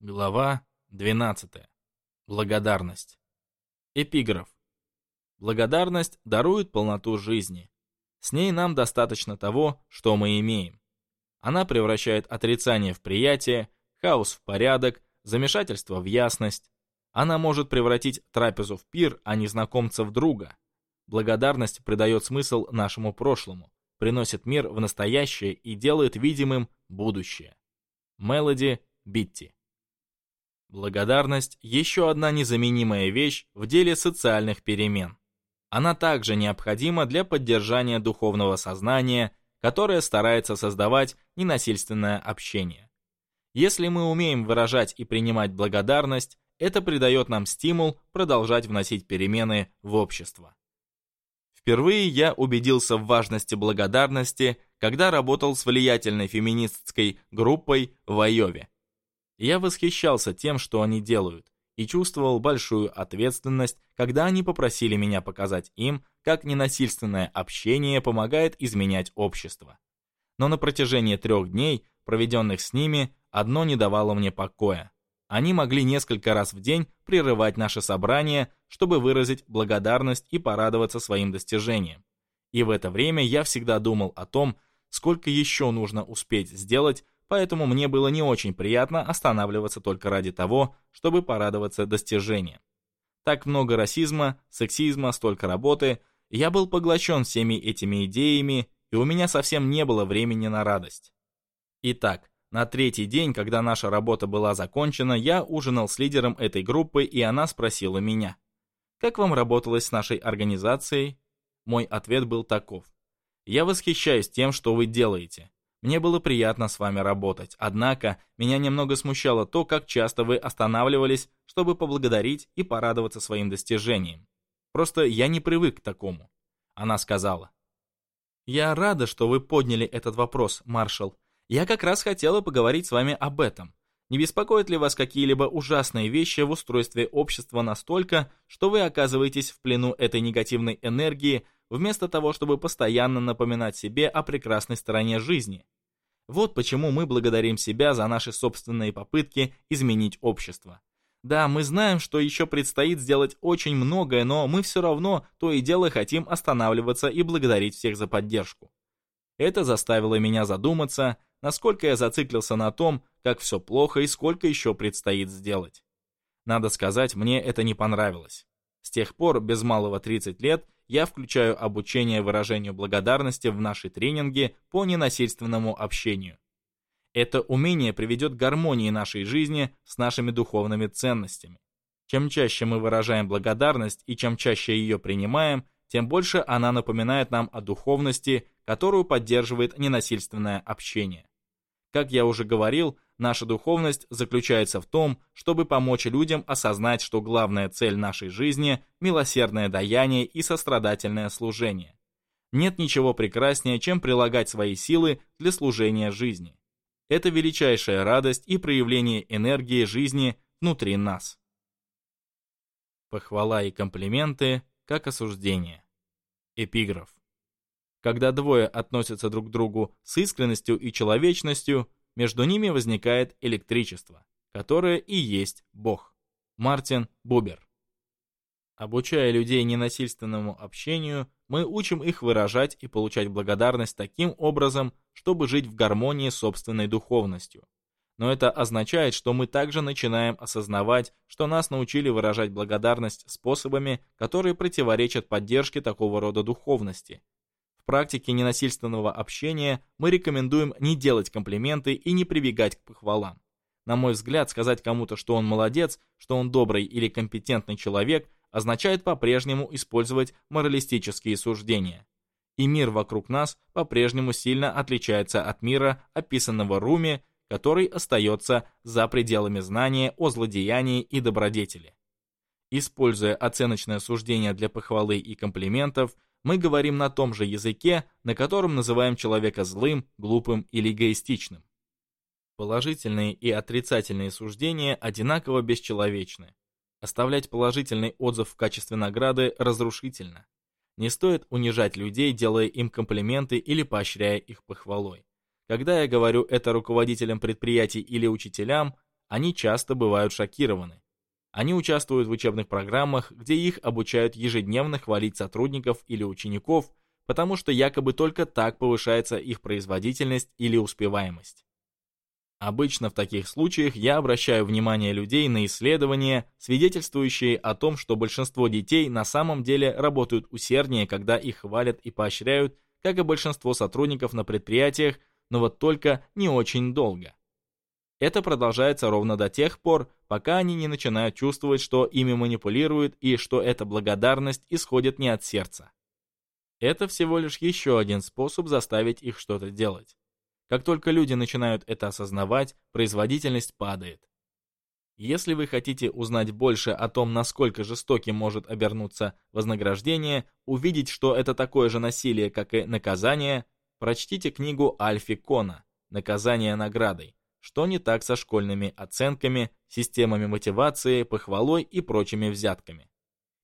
Глава 12. Благодарность. Эпиграф. Благодарность дарует полноту жизни. С ней нам достаточно того, что мы имеем. Она превращает отрицание в приятие, хаос в порядок, замешательство в ясность. Она может превратить трапезу в пир, а не знакомца в друга. Благодарность придает смысл нашему прошлому, приносит мир в настоящее и делает видимым будущее. Мелоди Битти. Благодарность – еще одна незаменимая вещь в деле социальных перемен. Она также необходима для поддержания духовного сознания, которое старается создавать ненасильственное общение. Если мы умеем выражать и принимать благодарность, это придает нам стимул продолжать вносить перемены в общество. Впервые я убедился в важности благодарности, когда работал с влиятельной феминистской группой в Айове я восхищался тем, что они делают, и чувствовал большую ответственность, когда они попросили меня показать им, как ненасильственное общение помогает изменять общество. Но на протяжении трех дней, проведенных с ними, одно не давало мне покоя. Они могли несколько раз в день прерывать наше собрание, чтобы выразить благодарность и порадоваться своим достижениям. И в это время я всегда думал о том, сколько еще нужно успеть сделать, поэтому мне было не очень приятно останавливаться только ради того, чтобы порадоваться достижениям. Так много расизма, сексизма, столько работы, я был поглощен всеми этими идеями, и у меня совсем не было времени на радость. Итак, на третий день, когда наша работа была закончена, я ужинал с лидером этой группы, и она спросила меня, «Как вам работалось с нашей организацией?» Мой ответ был таков. «Я восхищаюсь тем, что вы делаете. Мне было приятно с вами работать, однако меня немного смущало то, как часто вы останавливались, чтобы поблагодарить и порадоваться своим достижениям. Просто я не привык к такому. Она сказала. Я рада, что вы подняли этот вопрос, маршал. Я как раз хотела поговорить с вами об этом. Не беспокоят ли вас какие-либо ужасные вещи в устройстве общества настолько, что вы оказываетесь в плену этой негативной энергии, вместо того, чтобы постоянно напоминать себе о прекрасной стороне жизни. Вот почему мы благодарим себя за наши собственные попытки изменить общество. Да, мы знаем, что еще предстоит сделать очень многое, но мы все равно то и дело хотим останавливаться и благодарить всех за поддержку. Это заставило меня задуматься, насколько я зациклился на том, как все плохо и сколько еще предстоит сделать. Надо сказать, мне это не понравилось. С тех пор, без малого 30 лет, я включаю обучение выражению благодарности в наши тренинги по ненасильственному общению. Это умение приведет к гармонии нашей жизни с нашими духовными ценностями. Чем чаще мы выражаем благодарность и чем чаще ее принимаем, тем больше она напоминает нам о духовности, которую поддерживает ненасильственное общение. Как я уже говорил, наша духовность заключается в том, чтобы помочь людям осознать, что главная цель нашей жизни – милосердное даяние и сострадательное служение. Нет ничего прекраснее, чем прилагать свои силы для служения жизни. Это величайшая радость и проявление энергии жизни внутри нас. Похвала и комплименты как осуждение. Эпиграф. Когда двое относятся друг к другу с искренностью и человечностью, между ними возникает электричество, которое и есть Бог. Мартин Бубер. Обучая людей ненасильственному общению, мы учим их выражать и получать благодарность таким образом, чтобы жить в гармонии с собственной духовностью. Но это означает, что мы также начинаем осознавать, что нас научили выражать благодарность способами, которые противоречат поддержке такого рода духовности – практике ненасильственного общения мы рекомендуем не делать комплименты и не прибегать к похвалам. На мой взгляд, сказать кому-то, что он молодец, что он добрый или компетентный человек, означает по-прежнему использовать моралистические суждения. И мир вокруг нас по-прежнему сильно отличается от мира, описанного Руми, который остается за пределами знания о злодеянии и добродетели. Используя оценочное суждение для похвалы и комплиментов – мы говорим на том же языке, на котором называем человека злым, глупым или эгоистичным. Положительные и отрицательные суждения одинаково бесчеловечны. Оставлять положительный отзыв в качестве награды разрушительно. Не стоит унижать людей, делая им комплименты или поощряя их похвалой. Когда я говорю это руководителям предприятий или учителям, они часто бывают шокированы. Они участвуют в учебных программах, где их обучают ежедневно хвалить сотрудников или учеников, потому что якобы только так повышается их производительность или успеваемость. Обычно в таких случаях я обращаю внимание людей на исследования, свидетельствующие о том, что большинство детей на самом деле работают усерднее, когда их хвалят и поощряют, как и большинство сотрудников на предприятиях, но вот только не очень долго. Это продолжается ровно до тех пор, пока они не начинают чувствовать, что ими манипулируют и что эта благодарность исходит не от сердца. Это всего лишь еще один способ заставить их что-то делать. Как только люди начинают это осознавать, производительность падает. Если вы хотите узнать больше о том, насколько жестоким может обернуться вознаграждение, увидеть, что это такое же насилие, как и наказание, прочтите книгу Альфи Кона «Наказание наградой» Что не так со школьными оценками, системами мотивации, похвалой и прочими взятками.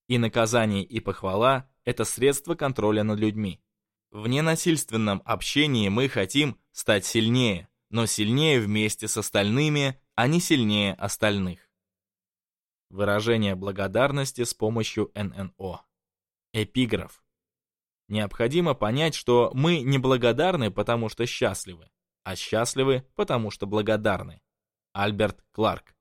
И наказание, и похвала – это средство контроля над людьми. В ненасильственном общении мы хотим стать сильнее, но сильнее вместе с остальными, а не сильнее остальных. Выражение благодарности с помощью ННО. Эпиграф. Необходимо понять, что мы неблагодарны, потому что счастливы а счастливы, потому что благодарны. Альберт Кларк.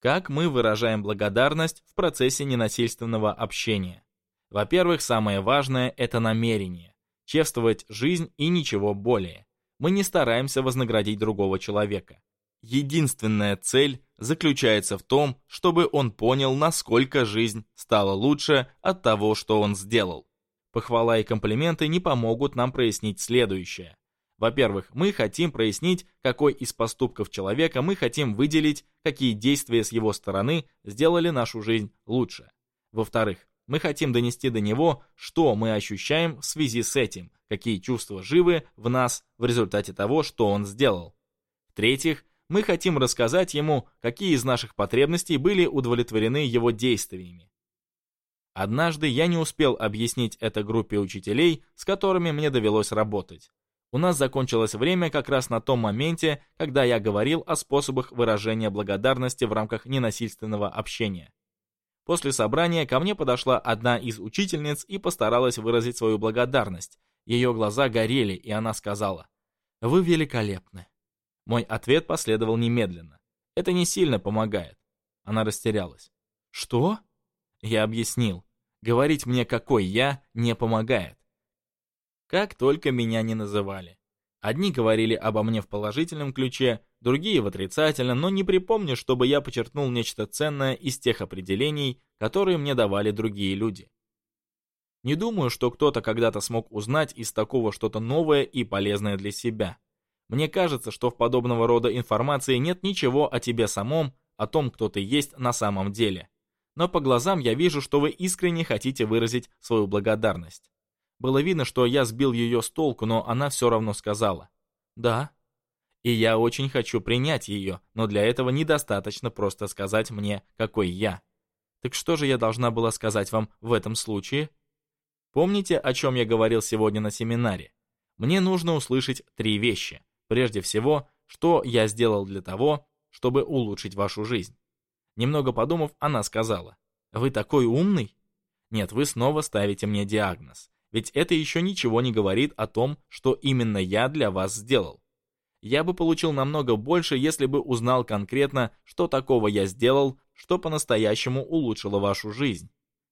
Как мы выражаем благодарность в процессе ненасильственного общения? Во-первых, самое важное – это намерение. Чествовать жизнь и ничего более. Мы не стараемся вознаградить другого человека. Единственная цель заключается в том, чтобы он понял, насколько жизнь стала лучше от того, что он сделал. Похвала и комплименты не помогут нам прояснить следующее. Во-первых, мы хотим прояснить, какой из поступков человека мы хотим выделить, какие действия с его стороны сделали нашу жизнь лучше. Во-вторых, мы хотим донести до него, что мы ощущаем в связи с этим, какие чувства живы в нас в результате того, что он сделал. В-третьих, мы хотим рассказать ему, какие из наших потребностей были удовлетворены его действиями. Однажды я не успел объяснить это группе учителей, с которыми мне довелось работать. У нас закончилось время как раз на том моменте, когда я говорил о способах выражения благодарности в рамках ненасильственного общения. После собрания ко мне подошла одна из учительниц и постаралась выразить свою благодарность. Ее глаза горели, и она сказала, «Вы великолепны». Мой ответ последовал немедленно. «Это не сильно помогает». Она растерялась. «Что?» Я объяснил. «Говорить мне, какой я, не помогает как только меня не называли. Одни говорили обо мне в положительном ключе, другие в отрицательном, но не припомню, чтобы я почерпнул нечто ценное из тех определений, которые мне давали другие люди. Не думаю, что кто-то когда-то смог узнать из такого что-то новое и полезное для себя. Мне кажется, что в подобного рода информации нет ничего о тебе самом, о том, кто ты есть на самом деле. Но по глазам я вижу, что вы искренне хотите выразить свою благодарность. Было видно, что я сбил ее с толку, но она все равно сказала «Да». И я очень хочу принять ее, но для этого недостаточно просто сказать мне, какой я. Так что же я должна была сказать вам в этом случае? Помните, о чем я говорил сегодня на семинаре? Мне нужно услышать три вещи. Прежде всего, что я сделал для того, чтобы улучшить вашу жизнь. Немного подумав, она сказала, «Вы такой умный?» «Нет, вы снова ставите мне диагноз. Ведь это еще ничего не говорит о том, что именно я для вас сделал. Я бы получил намного больше, если бы узнал конкретно, что такого я сделал, что по-настоящему улучшило вашу жизнь.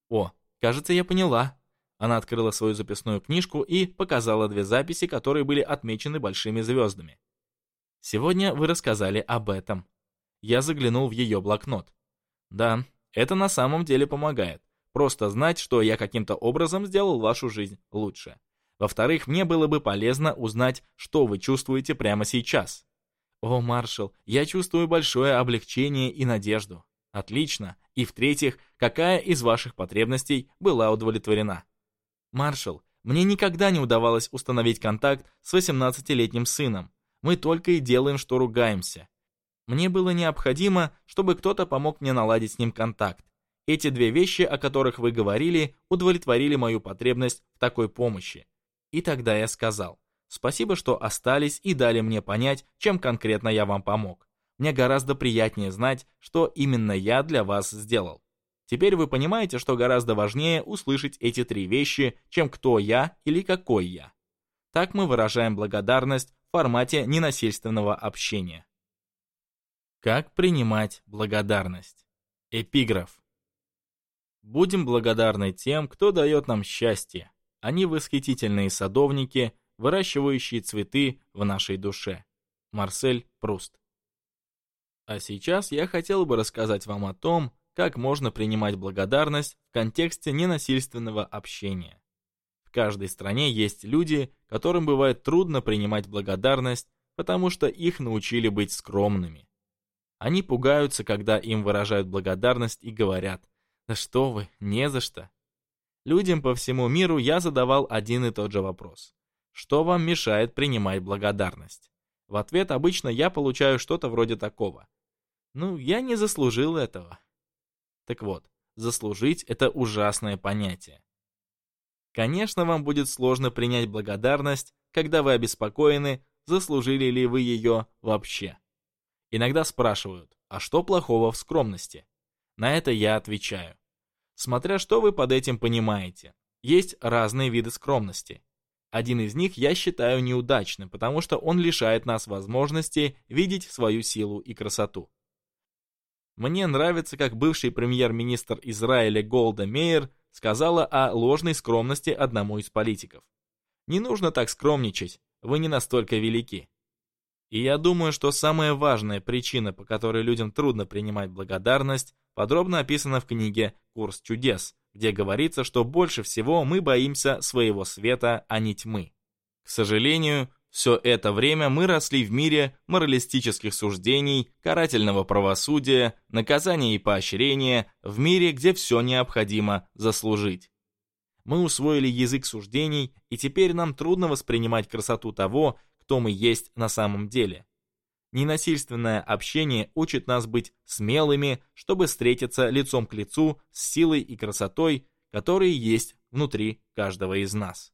О, кажется, я поняла. Она открыла свою записную книжку и показала две записи, которые были отмечены большими звездами. Сегодня вы рассказали об этом. Я заглянул в ее блокнот. Да, это на самом деле помогает. Просто знать, что я каким-то образом сделал вашу жизнь лучше. Во-вторых, мне было бы полезно узнать, что вы чувствуете прямо сейчас. О, маршал, я чувствую большое облегчение и надежду. Отлично. И в-третьих, какая из ваших потребностей была удовлетворена? Маршал, мне никогда не удавалось установить контакт с 18-летним сыном. Мы только и делаем, что ругаемся. Мне было необходимо, чтобы кто-то помог мне наладить с ним контакт. Эти две вещи, о которых вы говорили, удовлетворили мою потребность в такой помощи. И тогда я сказал, спасибо, что остались и дали мне понять, чем конкретно я вам помог. Мне гораздо приятнее знать, что именно я для вас сделал. Теперь вы понимаете, что гораздо важнее услышать эти три вещи, чем кто я или какой я. Так мы выражаем благодарность в формате ненасильственного общения. Как принимать благодарность? Эпиграф. Будем благодарны тем, кто дает нам счастье. Они восхитительные садовники, выращивающие цветы в нашей душе. Марсель Пруст. А сейчас я хотел бы рассказать вам о том, как можно принимать благодарность в контексте ненасильственного общения. В каждой стране есть люди, которым бывает трудно принимать благодарность, потому что их научили быть скромными. Они пугаются, когда им выражают благодарность и говорят – да что вы, не за что. Людям по всему миру я задавал один и тот же вопрос. Что вам мешает принимать благодарность? В ответ обычно я получаю что-то вроде такого. Ну, я не заслужил этого. Так вот, заслужить – это ужасное понятие. Конечно, вам будет сложно принять благодарность, когда вы обеспокоены, заслужили ли вы ее вообще. Иногда спрашивают, а что плохого в скромности? На это я отвечаю. Смотря что вы под этим понимаете, есть разные виды скромности. Один из них я считаю неудачным, потому что он лишает нас возможности видеть свою силу и красоту. Мне нравится, как бывший премьер-министр Израиля Голда Мейер сказала о ложной скромности одному из политиков. «Не нужно так скромничать, вы не настолько велики. И я думаю, что самая важная причина, по которой людям трудно принимать благодарность, подробно описана в книге «Курс чудес», где говорится, что больше всего мы боимся своего света, а не тьмы. К сожалению, все это время мы росли в мире моралистических суждений, карательного правосудия, наказания и поощрения, в мире, где все необходимо заслужить. Мы усвоили язык суждений, и теперь нам трудно воспринимать красоту того, кто мы есть на самом деле. Ненасильственное общение учит нас быть смелыми, чтобы встретиться лицом к лицу с силой и красотой, которые есть внутри каждого из нас.